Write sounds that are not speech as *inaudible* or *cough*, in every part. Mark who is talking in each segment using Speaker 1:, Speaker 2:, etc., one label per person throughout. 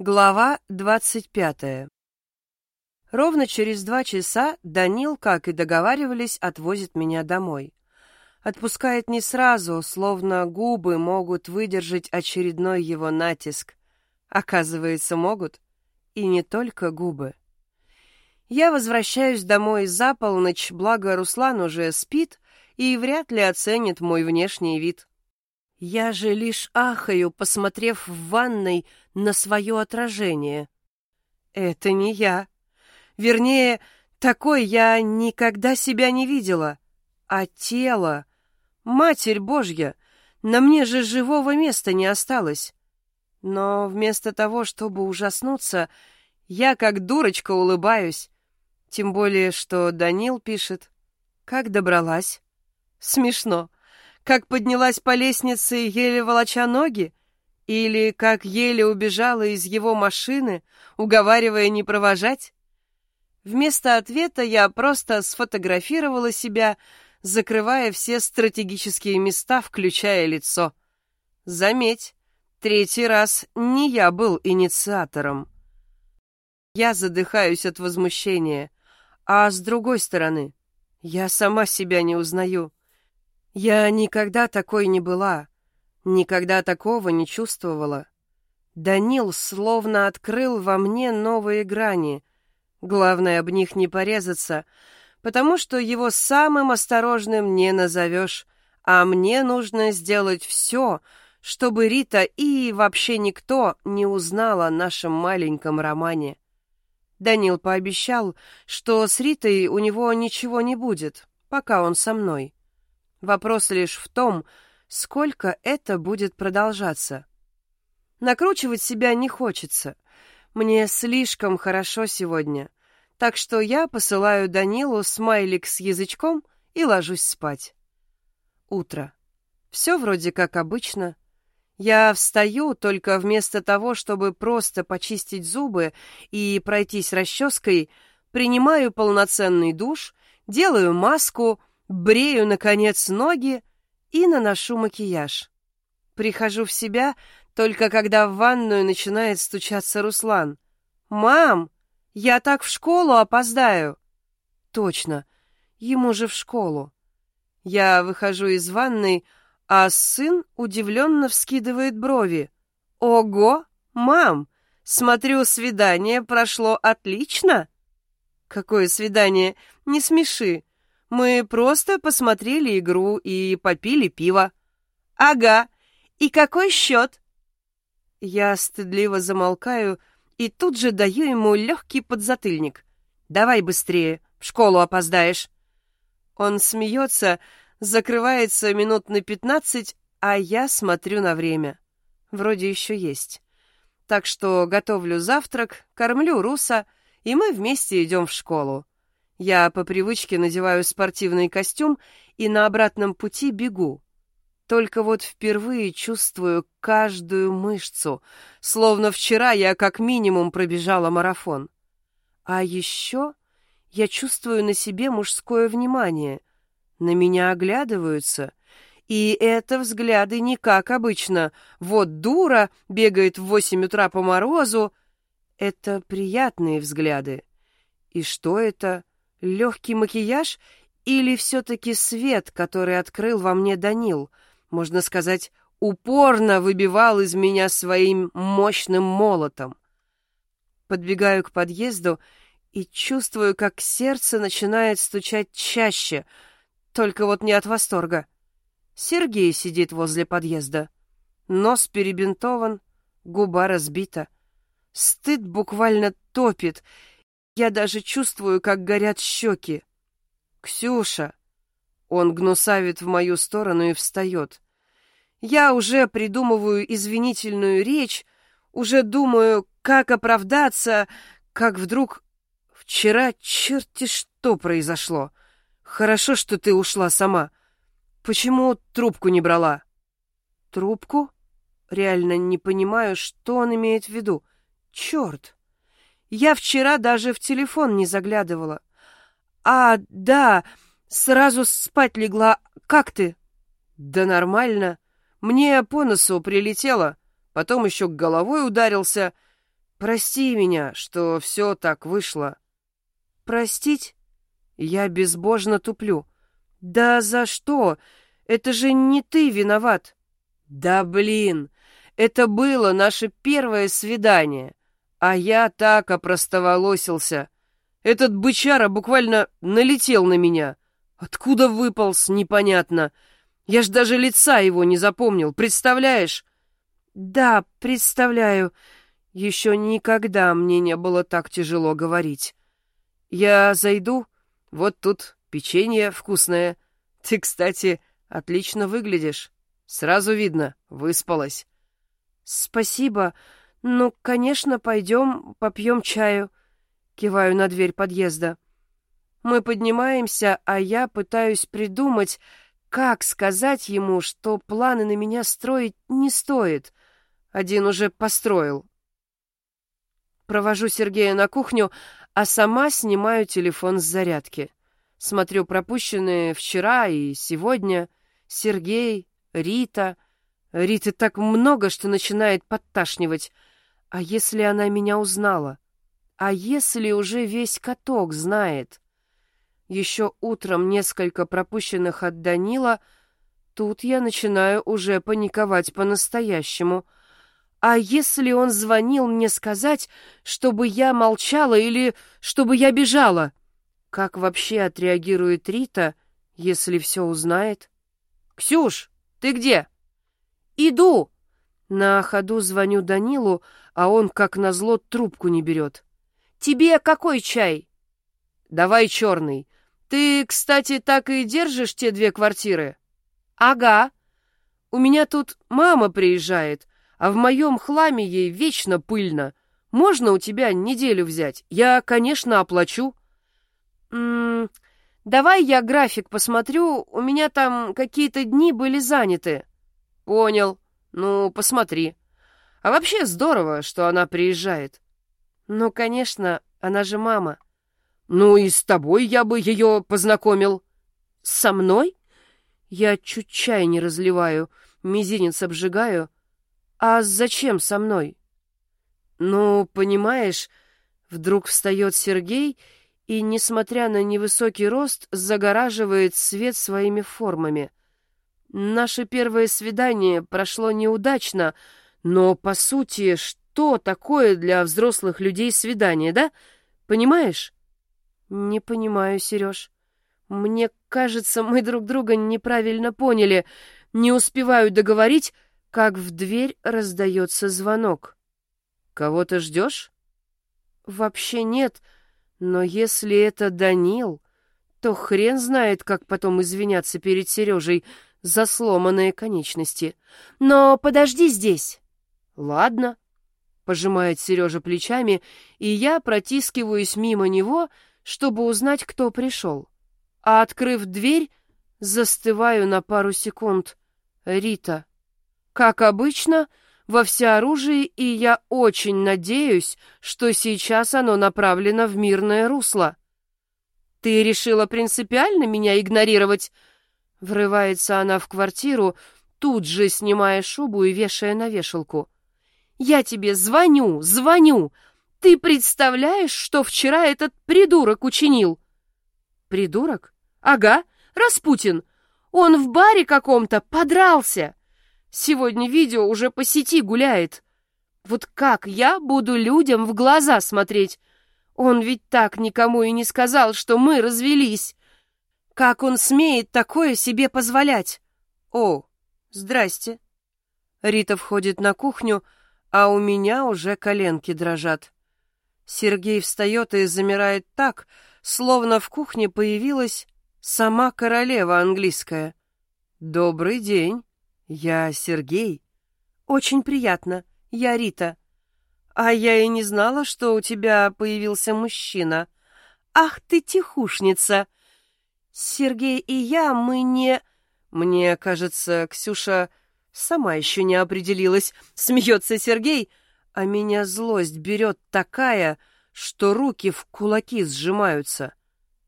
Speaker 1: Глава двадцать пятая. Ровно через два часа Данил, как и договаривались, отвозит меня домой. Отпускает не сразу, словно губы могут выдержать очередной его натиск. Оказывается, могут. И не только губы. Я возвращаюсь домой за полночь, благо Руслан уже спит и вряд ли оценит мой внешний вид. Я же лишь ахаю, посмотрев в ванной на свое отражение. Это не я. Вернее, такой я никогда себя не видела. А тело... Матерь Божья! На мне же живого места не осталось. Но вместо того, чтобы ужаснуться, я как дурочка улыбаюсь. Тем более, что Данил пишет. Как добралась? Смешно. Как поднялась по лестнице, еле волоча ноги? Или как еле убежала из его машины, уговаривая не провожать? Вместо ответа я просто сфотографировала себя, закрывая все стратегические места, включая лицо. Заметь, третий раз не я был инициатором. Я задыхаюсь от возмущения, а с другой стороны, я сама себя не узнаю. Я никогда такой не была, никогда такого не чувствовала. Данил словно открыл во мне новые грани. Главное, об них не порезаться, потому что его самым осторожным не назовешь, а мне нужно сделать все, чтобы Рита и вообще никто не узнал о нашем маленьком романе. Данил пообещал, что с Ритой у него ничего не будет, пока он со мной. Вопрос лишь в том, сколько это будет продолжаться. Накручивать себя не хочется. Мне слишком хорошо сегодня. Так что я посылаю Данилу смайлик с язычком и ложусь спать. Утро. Все вроде как обычно. Я встаю только вместо того, чтобы просто почистить зубы и пройтись расческой, принимаю полноценный душ, делаю маску, брею, наконец, ноги и наношу макияж. Прихожу в себя только когда в ванную начинает стучаться Руслан. «Мам, я так в школу опоздаю!» «Точно, ему же в школу!» Я выхожу из ванной, а сын удивленно вскидывает брови. «Ого, мам, смотрю, свидание прошло отлично!» «Какое свидание? Не смеши!» Мы просто посмотрели игру и попили пиво. Ага. И какой счет? Я стыдливо замолкаю и тут же даю ему легкий подзатыльник. Давай быстрее, в школу опоздаешь. Он смеется, закрывается минут на пятнадцать, а я смотрю на время. Вроде еще есть. Так что готовлю завтрак, кормлю Руса, и мы вместе идем в школу. Я по привычке надеваю спортивный костюм и на обратном пути бегу. Только вот впервые чувствую каждую мышцу, словно вчера я как минимум пробежала марафон. А еще я чувствую на себе мужское внимание. На меня оглядываются, и это взгляды не как обычно. Вот дура бегает в восемь утра по морозу. Это приятные взгляды. И что это? Легкий макияж или все-таки свет, который открыл во мне Данил, можно сказать, упорно выбивал из меня своим мощным молотом. Подбегаю к подъезду и чувствую, как сердце начинает стучать чаще, только вот не от восторга. Сергей сидит возле подъезда. Нос перебинтован, губа разбита. Стыд буквально топит, я даже чувствую, как горят щеки. «Ксюша!» Он гнусавит в мою сторону и встает. Я уже придумываю извинительную речь, уже думаю, как оправдаться, как вдруг... Вчера черти что произошло. Хорошо, что ты ушла сама. Почему трубку не брала? Трубку? Реально не понимаю, что он имеет в виду. Черт! Я вчера даже в телефон не заглядывала. А, да, сразу спать легла. Как ты? Да нормально. Мне по носу прилетело, потом еще головой ударился. прости меня, что все так вышло». «Простить?» Я безбожно туплю. «Да за что? Это же не ты виноват!» «Да блин! Это было наше первое свидание, а я так опростоволосился. Этот бычара буквально налетел на меня. Откуда выполз, непонятно. Я ж даже лица его не запомнил, представляешь?» «Да, представляю. Еще никогда мне не было так тяжело говорить. Я зайду?» Вот тут печенье вкусное. Ты, кстати, отлично выглядишь. Сразу видно, выспалась. Спасибо. Ну, конечно, пойдем попьем чаю. Киваю на дверь подъезда. Мы поднимаемся, а я пытаюсь придумать, как сказать ему, что планы на меня строить не стоит. Один уже построил. Провожу Сергея на кухню, а сама снимаю телефон с зарядки. Смотрю пропущенные вчера и сегодня. Сергей, Рита. Риты так много, что начинает подташнивать. А если она меня узнала? А если уже весь каток знает? Еще утром несколько пропущенных от Данила. Тут я начинаю уже паниковать по-настоящему — а если он звонил мне сказать, чтобы я молчала или чтобы я бежала? Как вообще отреагирует Рита, если все узнает? «Ксюш, ты где?» «Иду!» На ходу звоню Данилу, а он, как назло, трубку не берет. «Тебе какой чай?» «Давай черный. Ты, кстати, так и держишь те две квартиры?» «Ага. У меня тут мама приезжает а в моем хламе ей вечно пыльно. Можно у тебя неделю взять? Я, конечно, оплачу. М -м, давай я график посмотрю, у меня там какие-то дни были заняты. Понял. Ну, посмотри. А вообще здорово, что она приезжает. Ну, конечно, она же мама. Ну и с тобой я бы ее познакомил. Со мной? Я чуть чай не разливаю, мизинец обжигаю — «А зачем со мной?» «Ну, понимаешь...» Вдруг встает Сергей и, несмотря на невысокий рост, загораживает свет своими формами. Наше первое свидание прошло неудачно, но, по сути, что такое для взрослых людей свидание, да? Понимаешь? Не понимаю, Сереж. Мне кажется, мы друг друга неправильно поняли. Не успеваю договорить, как в дверь раздается звонок. «Кого ты ждешь?» «Вообще нет, но если это Данил, то хрен знает, как потом извиняться перед Сережей за сломанные конечности. Но подожди здесь». «Ладно», — пожимает Сережа плечами, и я протискиваюсь мимо него, чтобы узнать, кто пришел. А, открыв дверь, застываю на пару секунд. Рита. Как обычно, во всеоружии, и я очень надеюсь, что сейчас оно направлено в мирное русло. «Ты решила принципиально меня игнорировать?» Врывается она в квартиру, тут же снимая шубу и вешая на вешалку. «Я тебе звоню, звоню! Ты представляешь, что вчера этот придурок учинил?» «Придурок? Ага, Распутин! Он в баре каком-то подрался!» Сегодня видео уже по сети гуляет. Вот как я буду людям в глаза смотреть? Он ведь так никому и не сказал, что мы развелись. Как он смеет такое себе позволять? О, здрасте. Рита входит на кухню, а у меня уже коленки дрожат. Сергей встает и замирает так, словно в кухне появилась сама королева английская. «Добрый день!» «Я Сергей?» «Очень приятно. Я Рита». «А я и не знала, что у тебя появился мужчина». «Ах ты тихушница!» «Сергей и я, мы не...» «Мне кажется, Ксюша сама еще не определилась», *laughs* — смеется Сергей, а меня злость берет такая, что руки в кулаки сжимаются.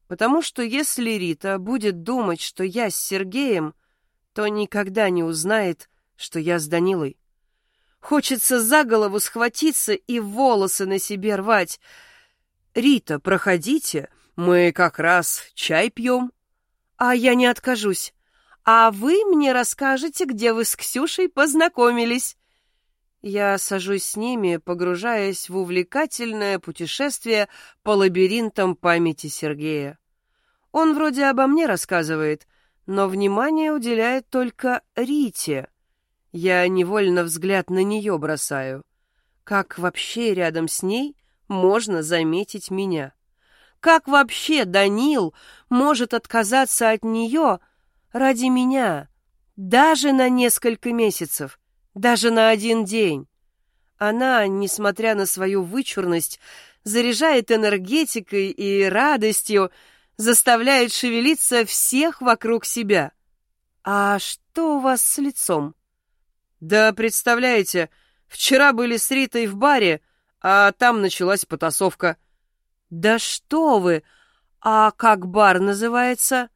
Speaker 1: Потому что если Рита будет думать, что я с Сергеем, то никогда не узнает, что я с Данилой. Хочется за голову схватиться и волосы на себе рвать. «Рита, проходите, мы как раз чай пьем». «А я не откажусь. А вы мне расскажете, где вы с Ксюшей познакомились». Я сажусь с ними, погружаясь в увлекательное путешествие по лабиринтам памяти Сергея. Он вроде обо мне рассказывает, но внимание уделяет только Рите. Я невольно взгляд на нее бросаю. Как вообще рядом с ней можно заметить меня? Как вообще Данил может отказаться от нее ради меня? Даже на несколько месяцев, даже на один день. Она, несмотря на свою вычурность, заряжает энергетикой и радостью, заставляет шевелиться всех вокруг себя. «А что у вас с лицом?» «Да, представляете, вчера были с Ритой в баре, а там началась потасовка». «Да что вы! А как бар называется?»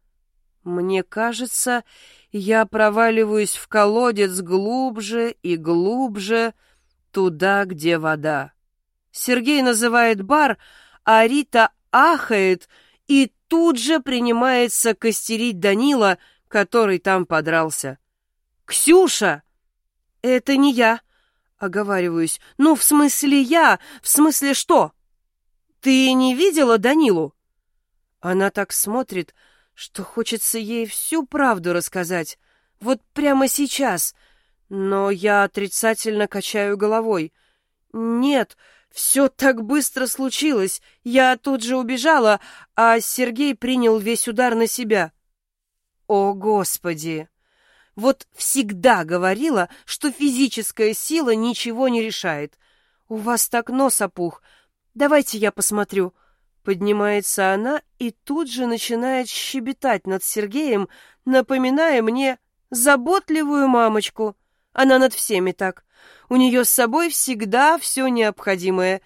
Speaker 1: «Мне кажется, я проваливаюсь в колодец глубже и глубже, туда, где вода». Сергей называет бар, а Рита ахает и тут же принимается костерить Данила, который там подрался. «Ксюша!» «Это не я», — оговариваюсь. «Ну, в смысле я? В смысле что?» «Ты не видела Данилу?» Она так смотрит, что хочется ей всю правду рассказать. Вот прямо сейчас. Но я отрицательно качаю головой. «Нет, все так быстро случилось. Я тут же убежала, а Сергей принял весь удар на себя. О, Господи! Вот всегда говорила, что физическая сила ничего не решает. У вас так нос опух. Давайте я посмотрю. Поднимается она и тут же начинает щебетать над Сергеем, напоминая мне заботливую мамочку. Она над всеми так. У нее с собой всегда все необходимое.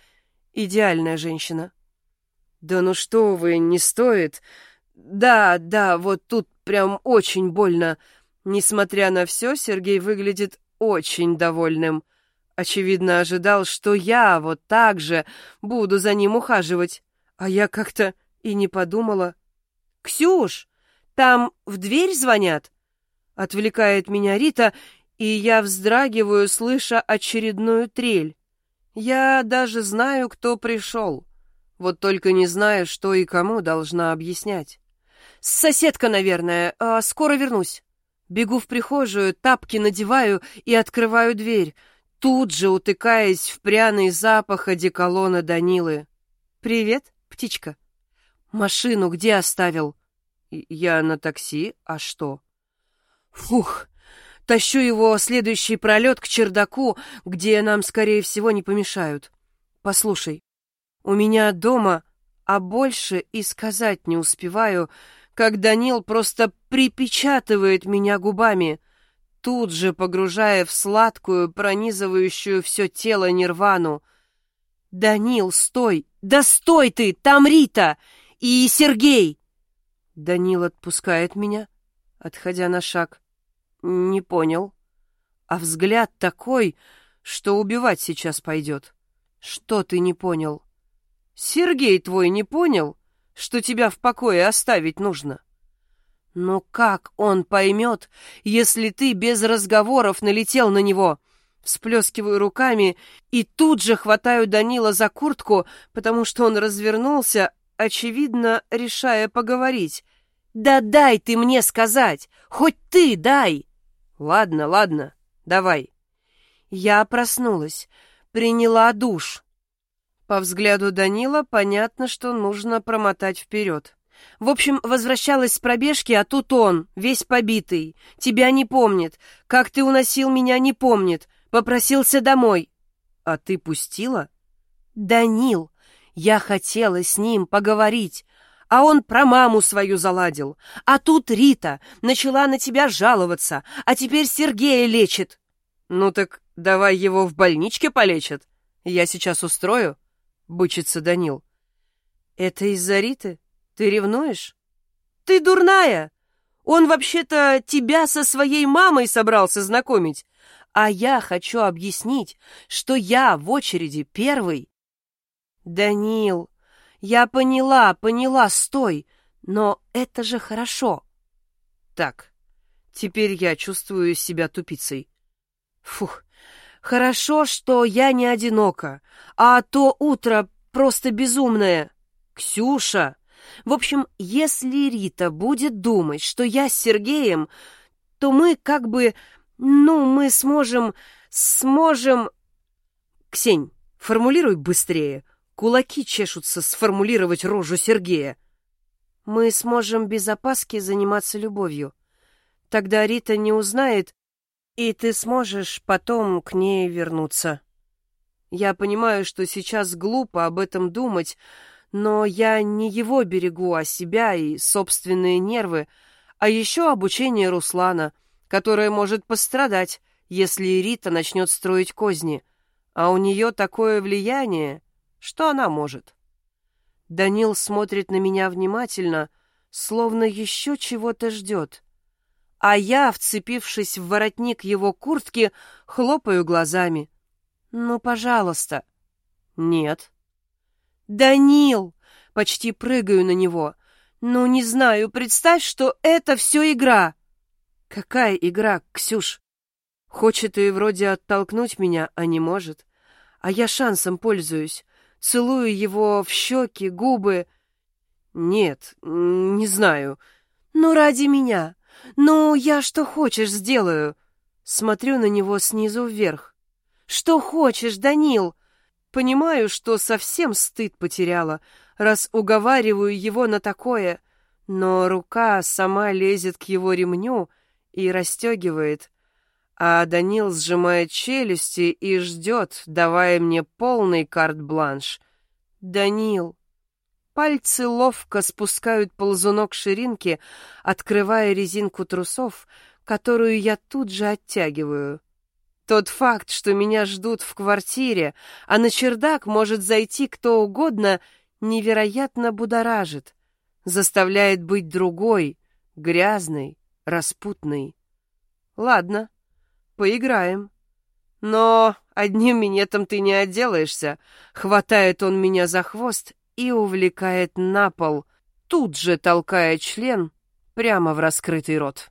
Speaker 1: Идеальная женщина. Да ну что вы, не стоит. Да, да, вот тут прям очень больно. Несмотря на все, Сергей выглядит очень довольным. Очевидно, ожидал, что я вот так же буду за ним ухаживать. А я как-то и не подумала. «Ксюш, там в дверь звонят?» Отвлекает меня Рита и я вздрагиваю, слыша очередную трель. Я даже знаю, кто пришел. Вот только не знаю, что и кому должна объяснять. «Соседка, наверное. А скоро вернусь». Бегу в прихожую, тапки надеваю и открываю дверь, тут же утыкаясь в пряный запах одеколона Данилы. «Привет, птичка». «Машину где оставил?» «Я на такси, а что?» «Фух, Тащу его следующий пролет к чердаку, где нам, скорее всего, не помешают. Послушай, у меня дома, а больше и сказать не успеваю, как Данил просто припечатывает меня губами, тут же погружая в сладкую, пронизывающую все тело нирвану. «Данил, стой! Да стой ты! Там Рита! И Сергей!» Данил отпускает меня, отходя на шаг. Не понял. А взгляд такой, что убивать сейчас пойдет. Что ты не понял? Сергей твой не понял, что тебя в покое оставить нужно? Но как он поймет, если ты без разговоров налетел на него? Всплескиваю руками и тут же хватаю Данила за куртку, потому что он развернулся, очевидно, решая поговорить. «Да дай ты мне сказать! Хоть ты дай!» Ладно, ладно, давай. Я проснулась, приняла душ. По взгляду Данила понятно, что нужно промотать вперед. В общем, возвращалась с пробежки, а тут он, весь побитый. Тебя не помнит. Как ты уносил меня, не помнит. Попросился домой. А ты пустила? Данил, я хотела с ним поговорить а он про маму свою заладил. А тут Рита начала на тебя жаловаться, а теперь Сергея лечит. Ну так давай его в больничке полечат. Я сейчас устрою, — бычится Данил. Это из-за Риты? Ты ревнуешь? Ты дурная! Он вообще-то тебя со своей мамой собрался знакомить. а я хочу объяснить, что я в очереди первый. Данил, я поняла, поняла, стой, но это же хорошо. Так, теперь я чувствую себя тупицей. Фух, хорошо, что я не одинока, а то утро просто безумное. Ксюша! В общем, если Рита будет думать, что я с Сергеем, то мы как бы... Ну, мы сможем... Сможем... Ксень, формулируй быстрее. Кулаки чешутся сформулировать рожу Сергея. Мы сможем без опаски заниматься любовью. Тогда Рита не узнает, и ты сможешь потом к ней вернуться. Я понимаю, что сейчас глупо об этом думать, но я не его берегу, а себя и собственные нервы, а еще обучение Руслана, которое может пострадать, если Рита начнет строить козни, а у нее такое влияние, что она может. Данил смотрит на меня внимательно, словно еще чего-то ждет. А я, вцепившись в воротник его куртки, хлопаю глазами. «Ну, пожалуйста». «Нет». «Данил!» — почти прыгаю на него. «Ну, не знаю, представь, что это все игра!» «Какая игра, Ксюш?» Хочет и вроде оттолкнуть меня, а не может. А я шансом пользуюсь. Целую его в щеки, губы. Нет, не знаю. Ну, ради меня. Ну, я что хочешь сделаю. Смотрю на него снизу вверх. Что хочешь, Данил? Понимаю, что совсем стыд потеряла, раз уговариваю его на такое, но рука сама лезет к его ремню и расстегивает, а Данил сжимает челюсти и ждет, давая мне полный карт-бланш. «Данил!» Пальцы ловко спускают ползунок ширинки, открывая резинку трусов, которую я тут же оттягиваю. Тот факт, что меня ждут в квартире, а на чердак может зайти кто угодно, невероятно будоражит, заставляет быть другой, грязной, распутной. Ладно, поиграем. Но одним минетом ты не отделаешься. Хватает он меня за хвост и увлекает на пол, тут же толкая член прямо в раскрытый рот.